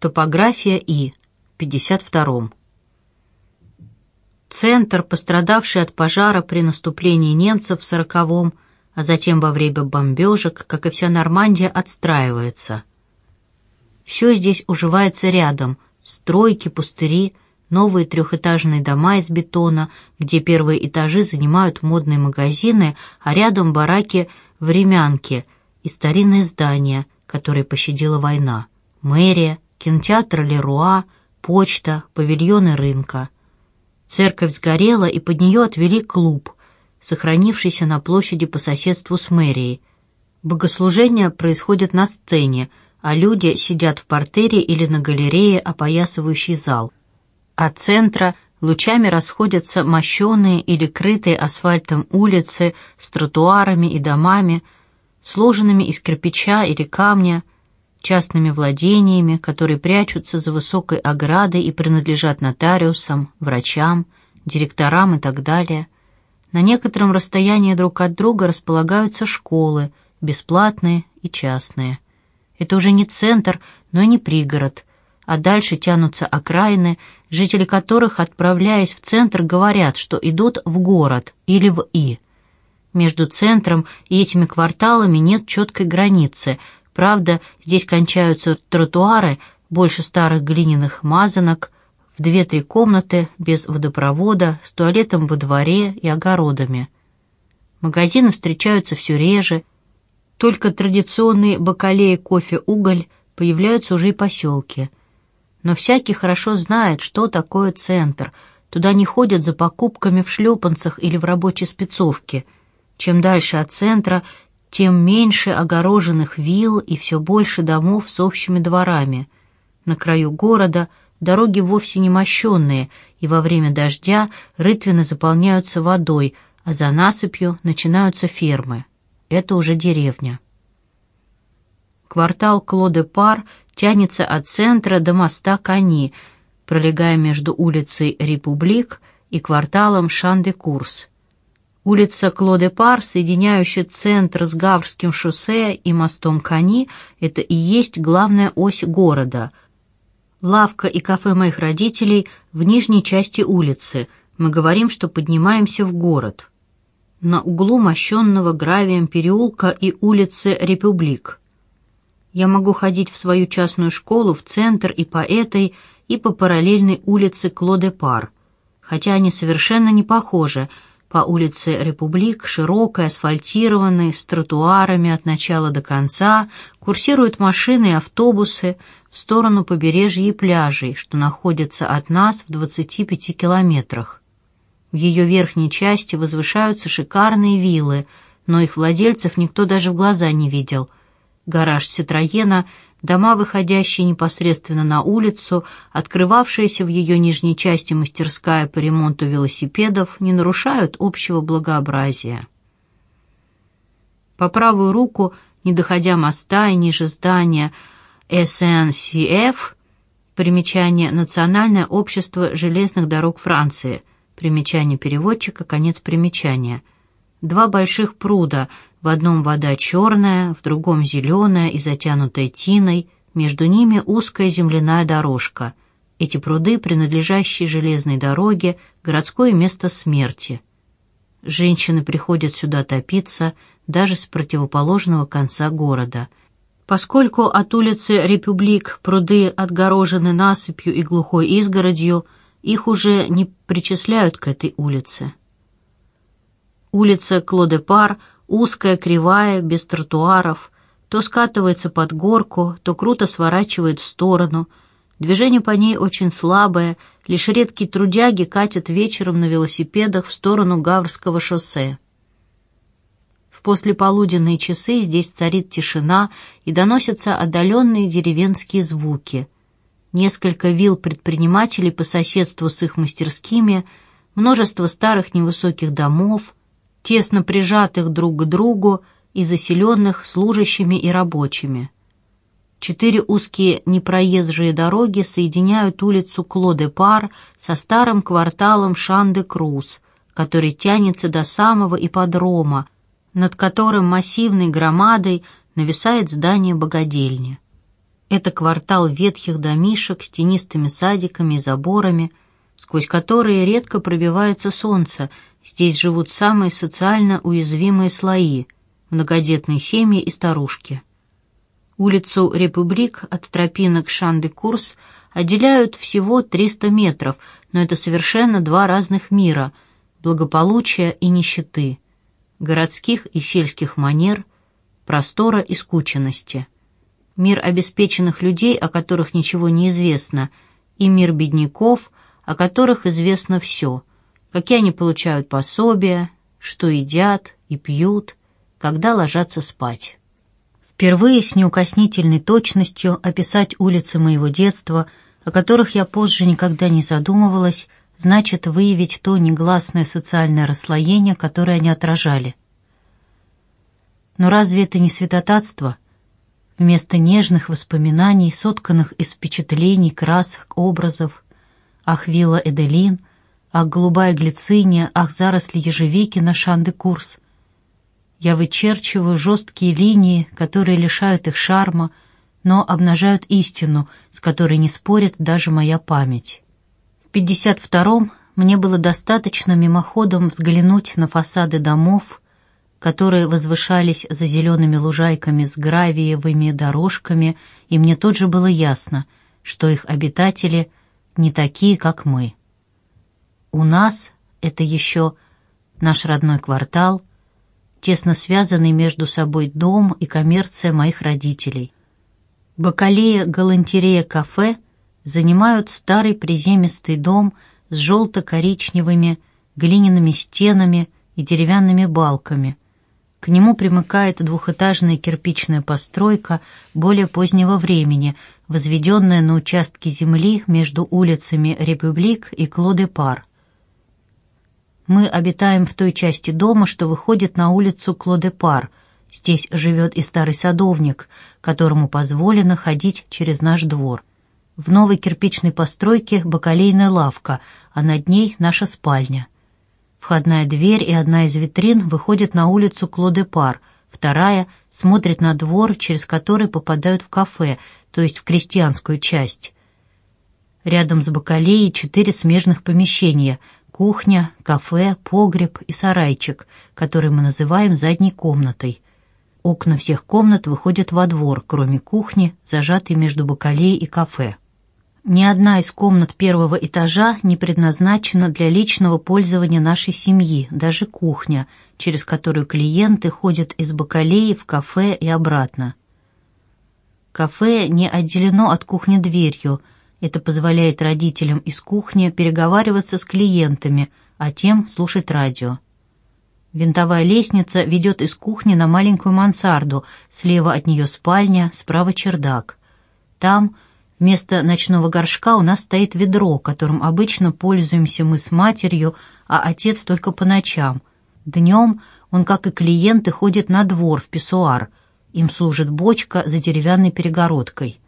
Топография И. 52. Центр, пострадавший от пожара при наступлении немцев в сороковом, а затем во время бомбежек, как и вся Нормандия, отстраивается. Все здесь уживается рядом – стройки, пустыри, новые трехэтажные дома из бетона, где первые этажи занимают модные магазины, а рядом бараки времянки и старинные здания, которые пощадила война, мэрия, кинотеатр Леруа, почта, павильоны рынка. Церковь сгорела, и под нее отвели клуб, сохранившийся на площади по соседству с мэрией. Богослужения происходят на сцене, а люди сидят в портере или на галерее, опоясывающей зал. От центра лучами расходятся мощеные или крытые асфальтом улицы с тротуарами и домами, сложенными из кирпича или камня, частными владениями, которые прячутся за высокой оградой и принадлежат нотариусам, врачам, директорам и так далее. На некотором расстоянии друг от друга располагаются школы, бесплатные и частные. Это уже не центр, но и не пригород, а дальше тянутся окраины, жители которых, отправляясь в центр, говорят, что идут в город или в И. Между центром и этими кварталами нет четкой границы – Правда, здесь кончаются тротуары, больше старых глиняных мазанок, в две-три комнаты без водопровода, с туалетом во дворе и огородами. Магазины встречаются все реже, только традиционные бакалеи кофе-уголь появляются уже и поселки. Но всякий хорошо знает, что такое центр. Туда не ходят за покупками в шлепанцах или в рабочей спецовке. Чем дальше от центра, тем меньше огороженных вилл и все больше домов с общими дворами. На краю города дороги вовсе не мощенные, и во время дождя рытвины заполняются водой, а за насыпью начинаются фермы. Это уже деревня. Квартал Клоде-Пар тянется от центра до моста Кани, пролегая между улицей Републик и кварталом Шан-де-Курс. Улица Клоде-Пар, соединяющая центр с Гаврским шоссе и мостом Кани, это и есть главная ось города. Лавка и кафе моих родителей в нижней части улицы. Мы говорим, что поднимаемся в город. На углу мощенного гравием переулка и улицы Републик. Я могу ходить в свою частную школу в центр и по этой, и по параллельной улице Клоде-Пар, хотя они совершенно не похожи – по улице Републик, широкой, асфальтированной, с тротуарами от начала до конца, курсируют машины и автобусы в сторону побережья и пляжей, что находятся от нас в 25 километрах. В ее верхней части возвышаются шикарные виллы, но их владельцев никто даже в глаза не видел. Гараж Ситроена Дома, выходящие непосредственно на улицу, открывавшиеся в ее нижней части мастерская по ремонту велосипедов, не нарушают общего благообразия. По правую руку, не доходя моста и ниже здания SNCF, примечание «Национальное общество железных дорог Франции», примечание переводчика, конец примечания, два больших пруда – в одном вода черная, в другом зеленая и затянутая тиной, между ними узкая земляная дорожка. Эти пруды, принадлежащие железной дороге, городское место смерти. Женщины приходят сюда топиться даже с противоположного конца города. Поскольку от улицы Републик пруды отгорожены насыпью и глухой изгородью, их уже не причисляют к этой улице. Улица Клодепар узкая, кривая, без тротуаров, то скатывается под горку, то круто сворачивает в сторону. Движение по ней очень слабое, лишь редкие трудяги катят вечером на велосипедах в сторону Гаврского шоссе. В послеполуденные часы здесь царит тишина и доносятся отдаленные деревенские звуки. Несколько вилл предпринимателей по соседству с их мастерскими, множество старых невысоких домов — тесно прижатых друг к другу и заселенных служащими и рабочими. Четыре узкие непроезжие дороги соединяют улицу Клоде-Пар со старым кварталом Шан-де-Круз, который тянется до самого ипподрома, над которым массивной громадой нависает здание богадельни. Это квартал ветхих домишек с тенистыми садиками и заборами, сквозь которые редко пробивается солнце. Здесь живут самые социально уязвимые слои – многодетные семьи и старушки. Улицу Републик от тропинок Шанды-Курс отделяют всего 300 метров, но это совершенно два разных мира – благополучия и нищеты, городских и сельских манер, простора и скученности – мир обеспеченных людей, о которых ничего не известно, и мир бедняков, о которых известно все, какие они получают пособия, что едят и пьют, когда ложатся спать. Впервые с неукоснительной точностью описать улицы моего детства, о которых я позже никогда не задумывалась, значит выявить то негласное социальное расслоение, которое они отражали. Но разве это не святотатство — вместо нежных воспоминаний, сотканных из впечатлений, красок, образов. Ах, вилла Эделин, ах, голубая глициния, ах, заросли ежевики на Шанды-Курс. Я вычерчиваю жесткие линии, которые лишают их шарма, но обнажают истину, с которой не спорит даже моя память. В 52-м мне было достаточно мимоходом взглянуть на фасады домов, которые возвышались за зелеными лужайками с гравиевыми дорожками, и мне тут же было ясно, что их обитатели не такие, как мы. У нас это еще наш родной квартал, тесно связанный между собой дом и коммерция моих родителей. Бакалея Галантерея кафе занимают старый приземистый дом с желто-коричневыми глиняными стенами и деревянными балками, к нему примыкает двухэтажная кирпичная постройка более позднего времени, возведенная на участке земли между улицами Републик и Клодепар. Мы обитаем в той части дома, что выходит на улицу Клодепар. Здесь живет и старый садовник, которому позволено ходить через наш двор. В новой кирпичной постройке бакалейная лавка, а над ней наша спальня. Входная дверь и одна из витрин выходят на улицу Клодепар, вторая смотрит на двор, через который попадают в кафе, то есть в крестьянскую часть. Рядом с бакалеей четыре смежных помещения – кухня, кафе, погреб и сарайчик, который мы называем задней комнатой. Окна всех комнат выходят во двор, кроме кухни, зажатой между бакалеей и кафе. Ни одна из комнат первого этажа не предназначена для личного пользования нашей семьи, даже кухня, через которую клиенты ходят из бакалеи в кафе и обратно. Кафе не отделено от кухни дверью. Это позволяет родителям из кухни переговариваться с клиентами, а тем слушать радио. Винтовая лестница ведет из кухни на маленькую мансарду, слева от нее спальня, справа чердак. Там – Вместо ночного горшка у нас стоит ведро, которым обычно пользуемся мы с матерью, а отец только по ночам. Днем он, как и клиенты, ходит на двор в писсуар. Им служит бочка за деревянной перегородкой.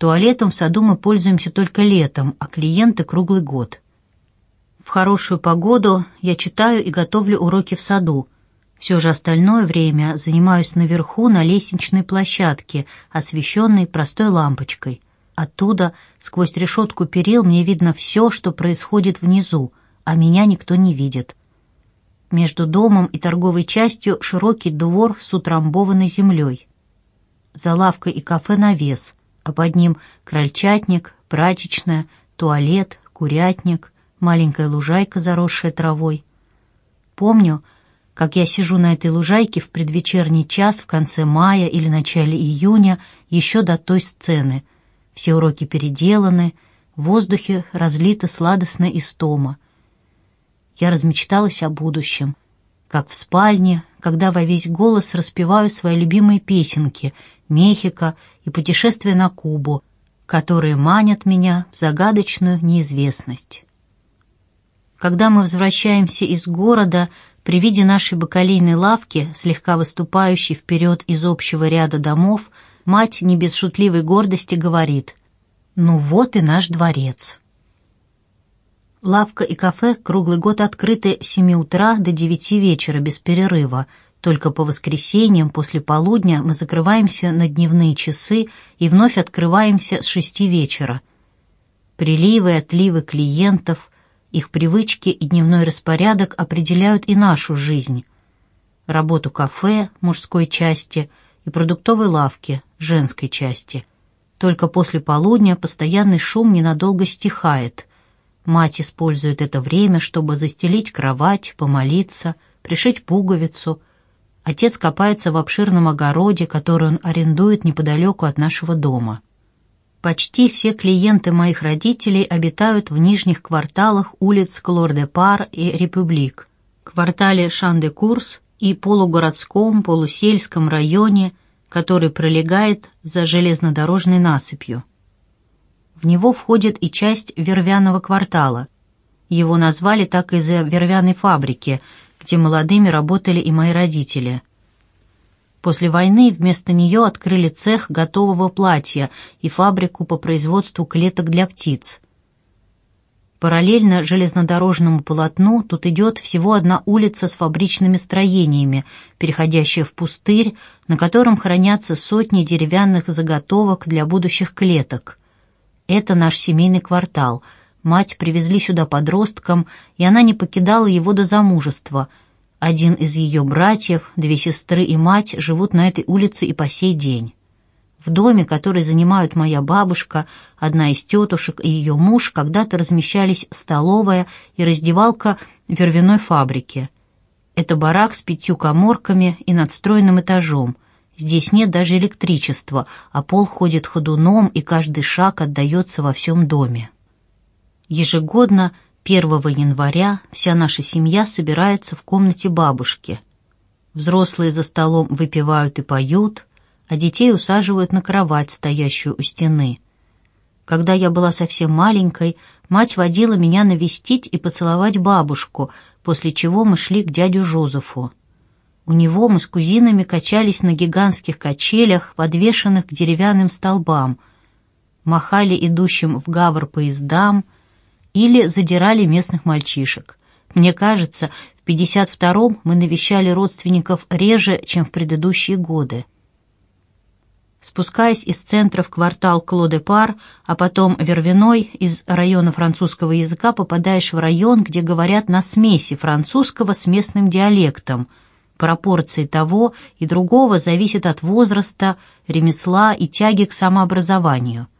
Туалетом в саду мы пользуемся только летом, а клиенты круглый год. В хорошую погоду я читаю и готовлю уроки в саду. Все же остальное время занимаюсь наверху на лестничной площадке, освещенной простой лампочкой – Оттуда, сквозь решетку перил, мне видно все, что происходит внизу, а меня никто не видит. Между домом и торговой частью широкий двор с утрамбованной землей. За лавкой и кафе навес, а под ним крольчатник, прачечная, туалет, курятник, маленькая лужайка, заросшая травой. Помню, как я сижу на этой лужайке в предвечерний час в конце мая или начале июня, еще до той сцены — все уроки переделаны, в воздухе разлита сладостная истома. Я размечталась о будущем, как в спальне, когда во весь голос распеваю свои любимые песенки «Мехико» и «Путешествие на Кубу», которые манят меня в загадочную неизвестность. Когда мы возвращаемся из города, при виде нашей бакалейной лавки, слегка выступающей вперед из общего ряда домов, мать не без шутливой гордости говорит «Ну вот и наш дворец». Лавка и кафе круглый год открыты с 7 утра до 9 вечера без перерыва, Только по воскресеньям после полудня мы закрываемся на дневные часы и вновь открываемся с шести вечера. Приливы и отливы клиентов, их привычки и дневной распорядок определяют и нашу жизнь. Работу кафе мужской части и продуктовой лавки женской части. Только после полудня постоянный шум ненадолго стихает. Мать использует это время, чтобы застелить кровать, помолиться, пришить пуговицу – Отец копается в обширном огороде, который он арендует неподалеку от нашего дома. Почти все клиенты моих родителей обитают в нижних кварталах улиц Клор-де-Пар и Републик, квартале Шан-де-Курс и полугородском, полусельском районе, который пролегает за железнодорожной насыпью. В него входит и часть Вервяного квартала. Его назвали так из-за Вервяной фабрики, где молодыми работали и мои родители. После войны вместо нее открыли цех готового платья и фабрику по производству клеток для птиц. Параллельно железнодорожному полотну тут идет всего одна улица с фабричными строениями, переходящая в пустырь, на котором хранятся сотни деревянных заготовок для будущих клеток. Это наш семейный квартал — Мать привезли сюда подростком, и она не покидала его до замужества. Один из ее братьев, две сестры и мать живут на этой улице и по сей день. В доме, который занимают моя бабушка, одна из тетушек и ее муж, когда-то размещались столовая и раздевалка вервяной фабрики. Это барак с пятью коморками и надстроенным этажом. Здесь нет даже электричества, а пол ходит ходуном, и каждый шаг отдается во всем доме. Ежегодно 1 января вся наша семья собирается в комнате бабушки. Взрослые за столом выпивают и поют, а детей усаживают на кровать, стоящую у стены. Когда я была совсем маленькой, мать водила меня навестить и поцеловать бабушку, после чего мы шли к дядю Жозефу. У него мы с кузинами качались на гигантских качелях, подвешенных к деревянным столбам, махали идущим в Гавр поездам — или задирали местных мальчишек. Мне кажется, в 52-м мы навещали родственников реже, чем в предыдущие годы. Спускаясь из центра в квартал Кло-де-Пар, а потом Вервиной, из района французского языка попадаешь в район, где говорят на смеси французского с местным диалектом. Пропорции того и другого зависят от возраста, ремесла и тяги к самообразованию –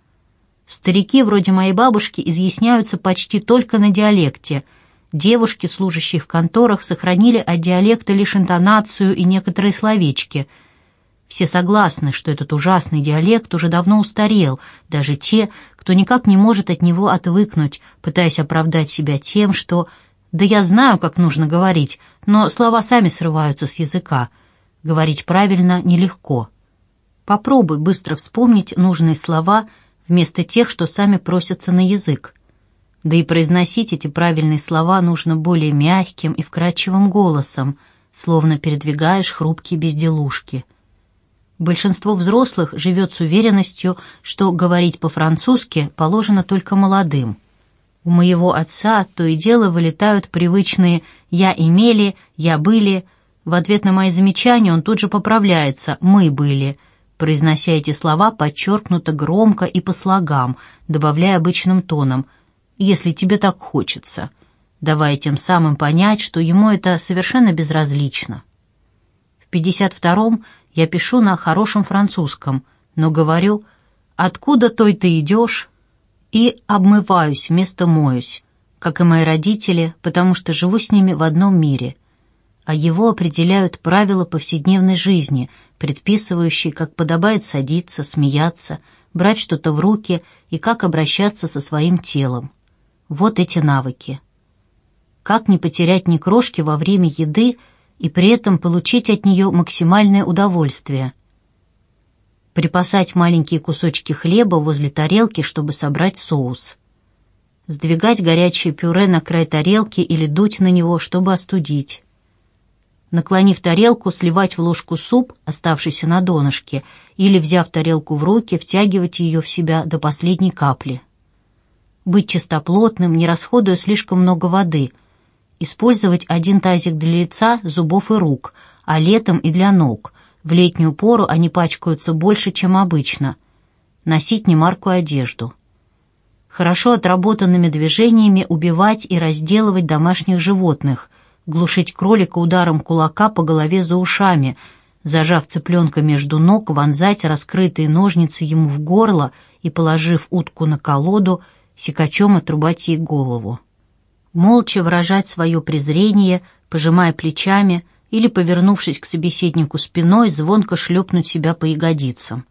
Старики, вроде моей бабушки, изъясняются почти только на диалекте. Девушки, служащие в конторах, сохранили от диалекта лишь интонацию и некоторые словечки. Все согласны, что этот ужасный диалект уже давно устарел, даже те, кто никак не может от него отвыкнуть, пытаясь оправдать себя тем, что «да я знаю, как нужно говорить, но слова сами срываются с языка. Говорить правильно нелегко». Попробуй быстро вспомнить нужные слова – вместо тех, что сами просятся на язык. Да и произносить эти правильные слова нужно более мягким и вкрадчивым голосом, словно передвигаешь хрупкие безделушки. Большинство взрослых живет с уверенностью, что говорить по-французски положено только молодым. У моего отца то и дело вылетают привычные «я имели», «я были». В ответ на мои замечания он тут же поправляется «мы были», произнося эти слова подчеркнуто громко и по слогам, добавляя обычным тоном «если тебе так хочется», давая тем самым понять, что ему это совершенно безразлично. В 52-м я пишу на хорошем французском, но говорю «откуда той ты идешь?» и обмываюсь вместо моюсь, как и мои родители, потому что живу с ними в одном мире, а его определяют правила повседневной жизни – предписывающий, как подобает садиться, смеяться, брать что-то в руки и как обращаться со своим телом. Вот эти навыки. Как не потерять ни крошки во время еды и при этом получить от нее максимальное удовольствие. Припасать маленькие кусочки хлеба возле тарелки, чтобы собрать соус. Сдвигать горячее пюре на край тарелки или дуть на него, чтобы остудить наклонив тарелку, сливать в ложку суп, оставшийся на донышке, или, взяв тарелку в руки, втягивать ее в себя до последней капли. Быть чистоплотным, не расходуя слишком много воды. Использовать один тазик для лица, зубов и рук, а летом и для ног. В летнюю пору они пачкаются больше, чем обычно. Носить немаркую одежду. Хорошо отработанными движениями убивать и разделывать домашних животных, глушить кролика ударом кулака по голове за ушами, зажав цыпленка между ног, вонзать раскрытые ножницы ему в горло и, положив утку на колоду, секачом отрубать ей голову. Молча выражать свое презрение, пожимая плечами или, повернувшись к собеседнику спиной, звонко шлепнуть себя по ягодицам.